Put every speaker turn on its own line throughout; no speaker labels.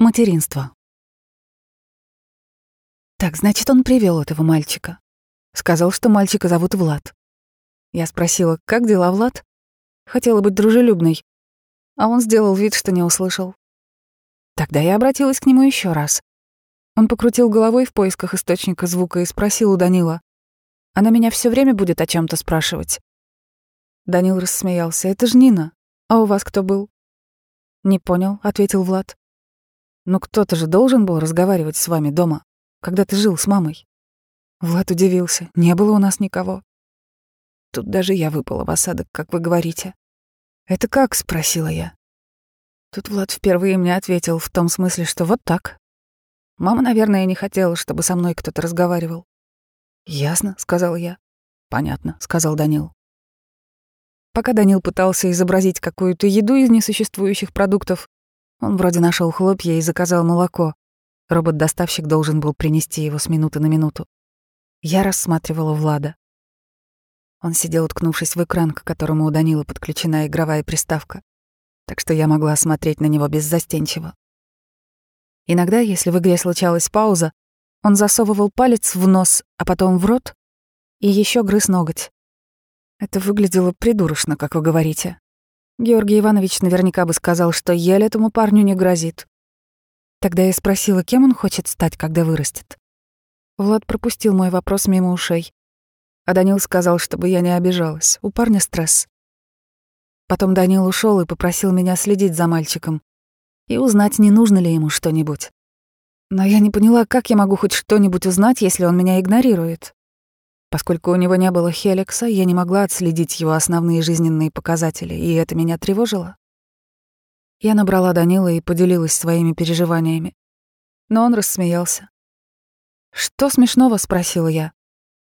Материнство. Так, значит, он привел этого мальчика. Сказал, что мальчика зовут Влад. Я спросила, как дела, Влад? Хотела быть дружелюбной. А он сделал вид, что не услышал. Тогда я обратилась к нему еще раз. Он покрутил головой в поисках источника звука и спросил у Данила. Она меня все время будет о чем то спрашивать. Данил рассмеялся. «Это ж Нина. А у вас кто был?» «Не понял», — ответил Влад. Но кто-то же должен был разговаривать с вами дома, когда ты жил с мамой. Влад удивился. Не было у нас никого. Тут даже я выпала в осадок, как вы говорите. «Это как?» — спросила я. Тут Влад впервые мне ответил в том смысле, что вот так. Мама, наверное, не хотела, чтобы со мной кто-то разговаривал. «Ясно», — сказал я. «Понятно», — сказал Данил. Пока Данил пытался изобразить какую-то еду из несуществующих продуктов, он вроде нашел хлопья и заказал молоко. Робот-доставщик должен был принести его с минуты на минуту. Я рассматривала Влада. Он сидел, уткнувшись в экран, к которому у Данила подключена игровая приставка, так что я могла смотреть на него беззастенчиво. Иногда, если в игре случалась пауза, он засовывал палец в нос, а потом в рот и еще грыз ноготь. Это выглядело придурочно, как вы говорите. Георгий Иванович наверняка бы сказал, что ель этому парню не грозит. Тогда я спросила, кем он хочет стать, когда вырастет. Влад пропустил мой вопрос мимо ушей. А Данил сказал, чтобы я не обижалась. У парня стресс. Потом Данил ушел и попросил меня следить за мальчиком и узнать, не нужно ли ему что-нибудь. Но я не поняла, как я могу хоть что-нибудь узнать, если он меня игнорирует. Поскольку у него не было Хеликса, я не могла отследить его основные жизненные показатели, и это меня тревожило. Я набрала Данила и поделилась своими переживаниями. Но он рассмеялся. «Что смешного?» — спросила я.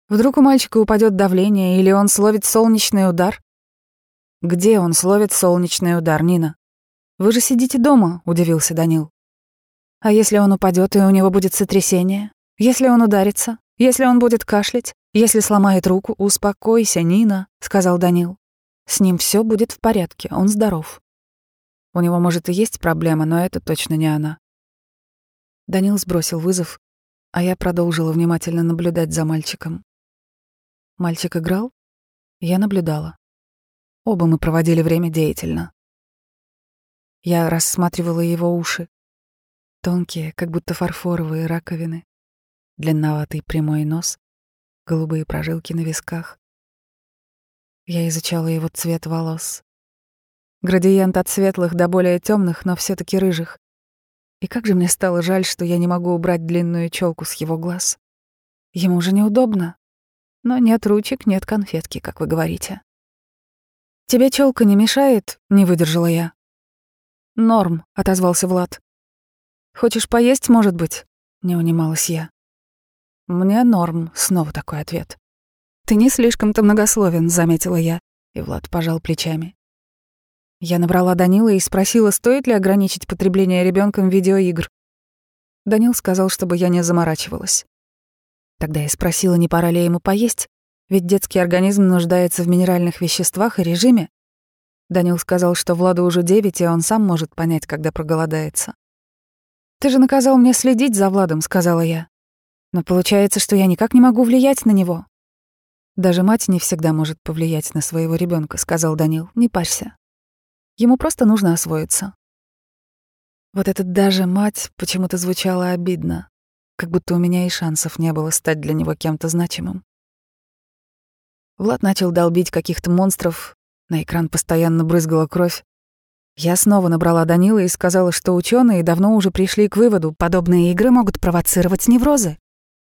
«Вдруг у мальчика упадет давление, или он словит солнечный удар?» «Где он словит солнечный удар, Нина?» «Вы же сидите дома», — удивился Данил. «А если он упадет и у него будет сотрясение? Если он ударится? Если он будет кашлять? «Если сломает руку, успокойся, Нина», — сказал Данил. «С ним все будет в порядке, он здоров». У него, может, и есть проблема, но это точно не она. Данил сбросил вызов, а я продолжила внимательно наблюдать за мальчиком. Мальчик играл, я наблюдала. Оба мы проводили время деятельно. Я рассматривала его уши. Тонкие, как будто фарфоровые раковины, длинноватый прямой нос, голубые прожилки на висках. Я изучала его цвет волос. Градиент от светлых до более темных, но все таки рыжих. И как же мне стало жаль, что я не могу убрать длинную челку с его глаз. Ему же неудобно. Но нет ручек, нет конфетки, как вы говорите. «Тебе челка не мешает?» — не выдержала я. «Норм», — отозвался Влад. «Хочешь поесть, может быть?» — не унималась я. «Мне норм», — снова такой ответ. «Ты не слишком-то многословен», — заметила я, и Влад пожал плечами. Я набрала Данила и спросила, стоит ли ограничить потребление ребенком видеоигр. Данил сказал, чтобы я не заморачивалась. Тогда я спросила, не пора ли ему поесть, ведь детский организм нуждается в минеральных веществах и режиме. Данил сказал, что Владу уже девять, и он сам может понять, когда проголодается. «Ты же наказал мне следить за Владом», — сказала я. Но получается, что я никак не могу влиять на него. Даже мать не всегда может повлиять на своего ребенка, сказал Данил. Не парься. Ему просто нужно освоиться. Вот этот даже мать почему-то звучало обидно, как будто у меня и шансов не было стать для него кем-то значимым. Влад начал долбить каких-то монстров, на экран постоянно брызгала кровь. Я снова набрала Данила и сказала, что ученые давно уже пришли к выводу, подобные игры могут провоцировать неврозы.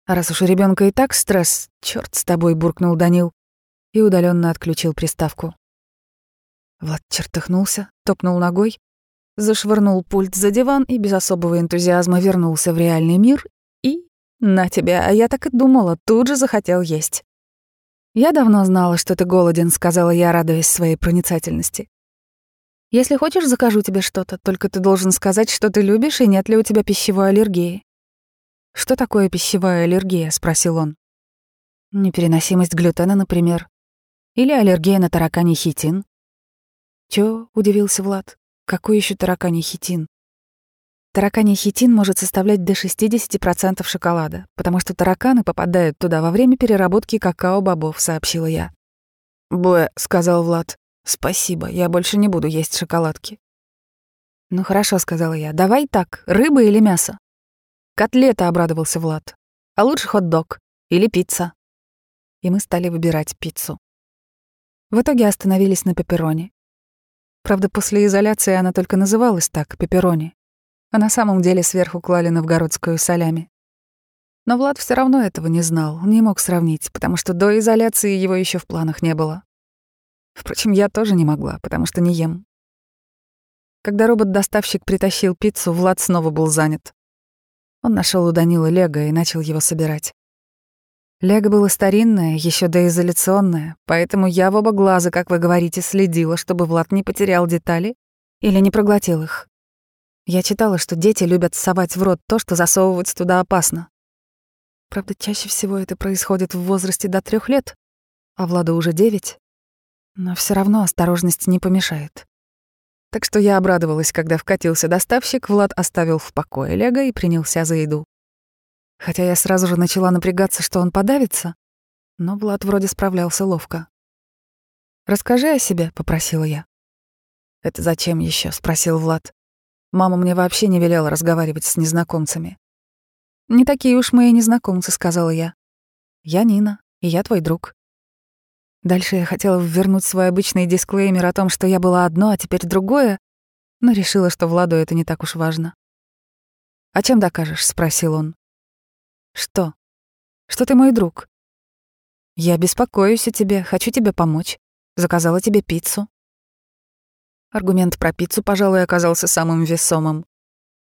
А раз уж у ребенка и так стресс, черт с тобой, буркнул Данил и удаленно отключил приставку. Влад чертыхнулся, топнул ногой, зашвырнул пульт за диван и без особого энтузиазма вернулся в реальный мир и... На тебя, а я так и думала, тут же захотел есть. «Я давно знала, что ты голоден», — сказала я, радуясь своей проницательности. «Если хочешь, закажу тебе что-то, только ты должен сказать, что ты любишь и нет ли у тебя пищевой аллергии. «Что такое пищевая аллергия?» — спросил он. «Непереносимость глютена, например. Или аллергия на тараканий хитин». «Чё?» — удивился Влад. «Какой еще тараканий хитин?» Тараканий хитин может составлять до 60% шоколада, потому что тараканы попадают туда во время переработки какао-бобов, сообщила я. «Б», — сказал Влад. «Спасибо, я больше не буду есть шоколадки». «Ну хорошо», — сказала я. «Давай так, рыба или мясо?» «Котлета», — обрадовался Влад. «А лучше хот-дог или пицца». И мы стали выбирать пиццу. В итоге остановились на пепперони. Правда, после изоляции она только называлась так — пепперони. А на самом деле сверху клали новгородскую солями. Но Влад все равно этого не знал, не мог сравнить, потому что до изоляции его еще в планах не было. Впрочем, я тоже не могла, потому что не ем. Когда робот-доставщик притащил пиццу, Влад снова был занят. Он нашел у Данила Лего и начал его собирать. Лего было старинное, еще доизоляционное, поэтому я в оба глаза, как вы говорите, следила, чтобы Влад не потерял детали или не проглотил их. Я читала, что дети любят совать в рот то, что засовывать туда опасно. Правда, чаще всего это происходит в возрасте до трех лет, а Владу уже девять. Но все равно осторожность не помешает. Так что я обрадовалась, когда вкатился доставщик, Влад оставил в покое Лего и принялся за еду. Хотя я сразу же начала напрягаться, что он подавится, но Влад вроде справлялся ловко. «Расскажи о себе», — попросила я. «Это зачем еще? спросил Влад. «Мама мне вообще не велела разговаривать с незнакомцами. «Не такие уж мы и незнакомцы», — сказала я. «Я Нина, и я твой друг». Дальше я хотела вернуть свой обычный дисклеймер о том, что я была одно, а теперь другое, но решила, что Владу это не так уж важно. «А чем докажешь?» — спросил он. «Что? Что ты мой друг?» «Я беспокоюсь о тебе, хочу тебе помочь. Заказала тебе пиццу». Аргумент про пиццу, пожалуй, оказался самым весомым.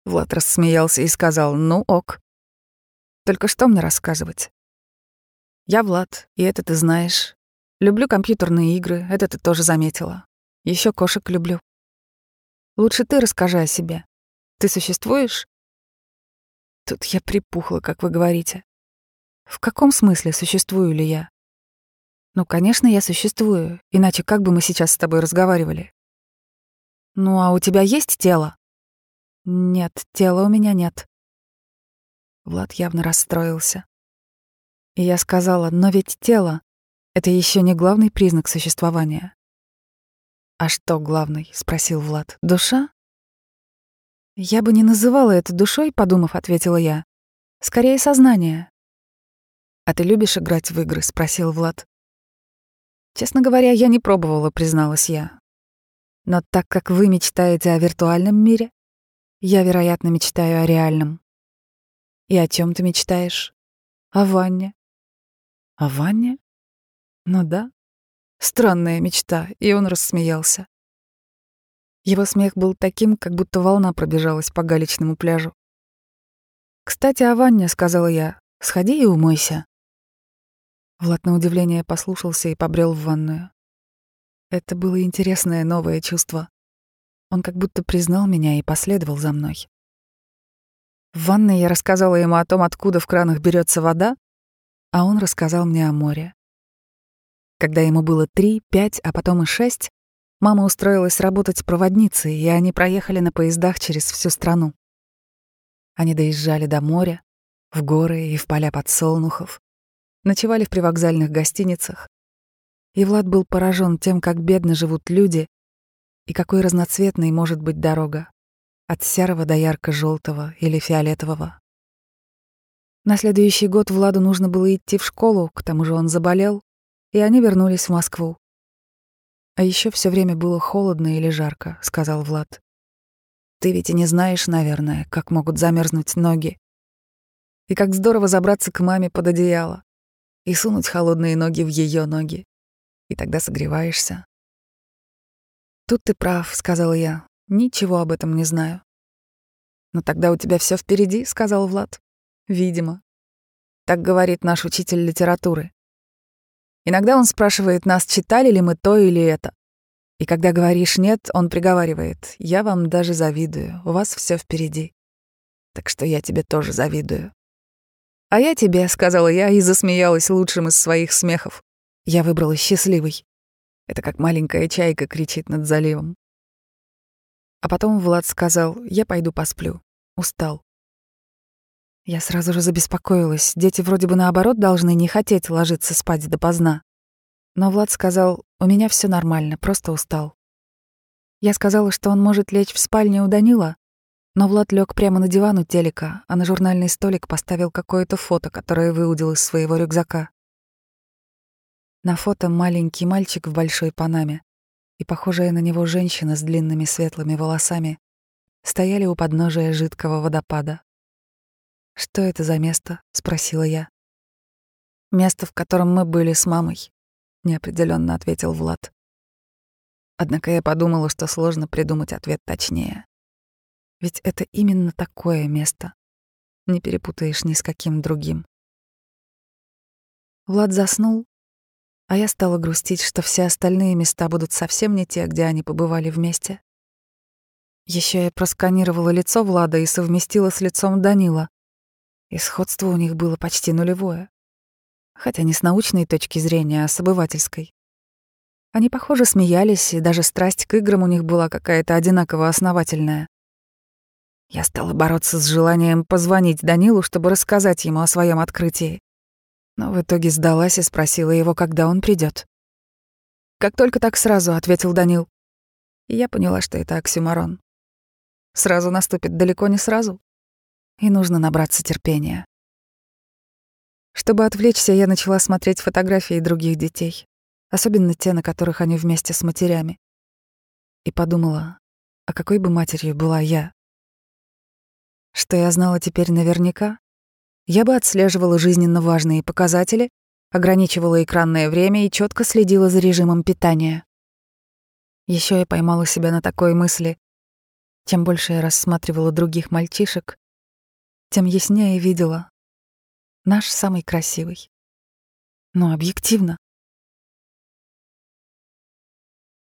Влад рассмеялся и сказал «Ну ок». Только что мне рассказывать? Я Влад, и это ты знаешь. Люблю компьютерные игры, это ты тоже заметила. Еще кошек люблю. Лучше ты расскажи о себе. Ты существуешь? Тут я припухла, как вы говорите. В каком смысле существую ли я? Ну, конечно, я существую, иначе как бы мы сейчас с тобой разговаривали? Ну, а у тебя есть тело? Нет, тела у меня нет. Влад явно расстроился. И я сказала, но ведь тело — это еще не главный признак существования. «А что главный?» — спросил Влад. «Душа?» «Я бы не называла это душой», — подумав, ответила я. «Скорее сознание». «А ты любишь играть в игры?» — спросил Влад. «Честно говоря, я не пробовала», — призналась я. «Но так как вы мечтаете о виртуальном мире, я, вероятно, мечтаю о реальном. И о чем ты мечтаешь? О ванне. О ванне? Ну да. Странная мечта, и он рассмеялся. Его смех был таким, как будто волна пробежалась по галечному пляжу. «Кстати, о ванне», — сказала я, — «сходи и умойся». Влад на удивление послушался и побрел в ванную. Это было интересное новое чувство. Он как будто признал меня и последовал за мной. В ванной я рассказала ему о том, откуда в кранах берется вода, а он рассказал мне о море. Когда ему было три, пять, а потом и шесть, мама устроилась работать проводницей, и они проехали на поездах через всю страну. Они доезжали до моря, в горы и в поля подсолнухов, ночевали в привокзальных гостиницах. И Влад был поражен тем, как бедно живут люди и какой разноцветной может быть дорога от серого до ярко-желтого или фиолетового. На следующий год Владу нужно было идти в школу, к тому же он заболел, и они вернулись в Москву. «А еще все время было холодно или жарко», — сказал Влад. «Ты ведь и не знаешь, наверное, как могут замерзнуть ноги. И как здорово забраться к маме под одеяло и сунуть холодные ноги в ее ноги. И тогда согреваешься». «Тут ты прав», — сказала я. Ничего об этом не знаю. Но тогда у тебя все впереди, сказал Влад. Видимо. Так говорит наш учитель литературы. Иногда он спрашивает нас, читали ли мы то или это. И когда говоришь «нет», он приговаривает, «Я вам даже завидую, у вас все впереди». Так что я тебе тоже завидую. «А я тебе», — сказала я и засмеялась лучшим из своих смехов. Я выбрала счастливый. Это как маленькая чайка кричит над заливом. А потом Влад сказал, я пойду посплю. устал. Я сразу же забеспокоилась. Дети вроде бы наоборот должны не хотеть ложиться спать допоздна. Но Влад сказал, у меня все нормально, просто устал. Я сказала, что он может лечь в спальне у Данила, но Влад лег прямо на диван у телека, а на журнальный столик поставил какое-то фото, которое выудил из своего рюкзака. На фото маленький мальчик в большой панаме и похожая на него женщина с длинными светлыми волосами стояли у подножия жидкого водопада. «Что это за место?» — спросила я. «Место, в котором мы были с мамой», — неопределенно ответил Влад. Однако я подумала, что сложно придумать ответ точнее. Ведь это именно такое место. Не перепутаешь ни с каким другим. Влад заснул, а я стала грустить, что все остальные места будут совсем не те, где они побывали вместе. Еще я просканировала лицо Влада и совместила с лицом Данила. И сходство у них было почти нулевое. Хотя не с научной точки зрения, а с обывательской. Они, похоже, смеялись, и даже страсть к играм у них была какая-то одинаково основательная. Я стала бороться с желанием позвонить Данилу, чтобы рассказать ему о своем открытии но в итоге сдалась и спросила его, когда он придет. «Как только так сразу», — ответил Данил. И я поняла, что это оксюмарон. Сразу наступит далеко не сразу, и нужно набраться терпения. Чтобы отвлечься, я начала смотреть фотографии других детей, особенно те, на которых они вместе с матерями. И подумала, а какой бы матерью была я? Что я знала теперь наверняка? я бы отслеживала жизненно важные показатели, ограничивала экранное время и четко следила за режимом питания. Еще я поймала себя на такой мысли. Чем больше я рассматривала других мальчишек, тем яснее видела наш самый красивый. Но объективно.